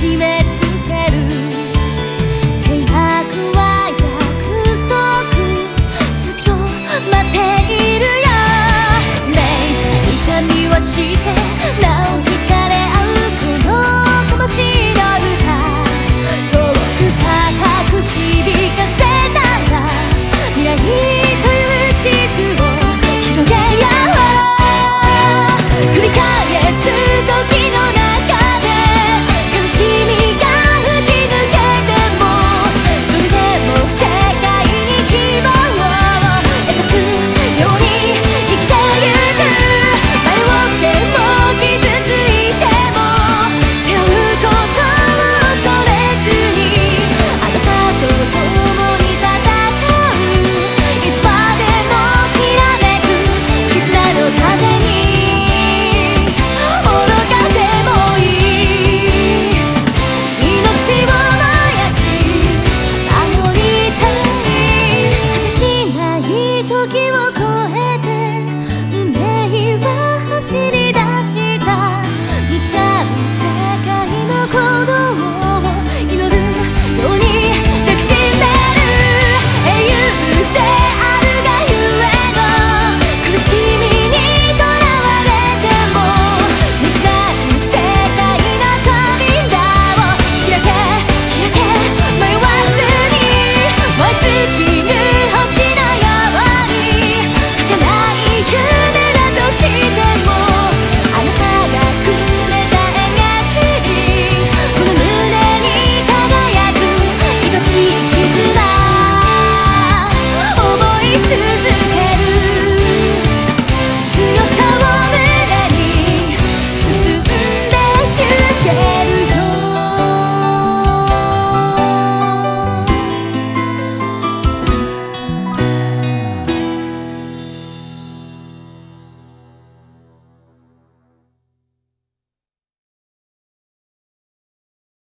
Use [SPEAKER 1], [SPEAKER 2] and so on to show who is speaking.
[SPEAKER 1] 締め付ける。契約は約束。ずっと待っているよ。痛みはして。なお惹かれ合うこの魂の歌遠く高く響かせたら未来という地図を広げよう。繰り返す時の中孤独。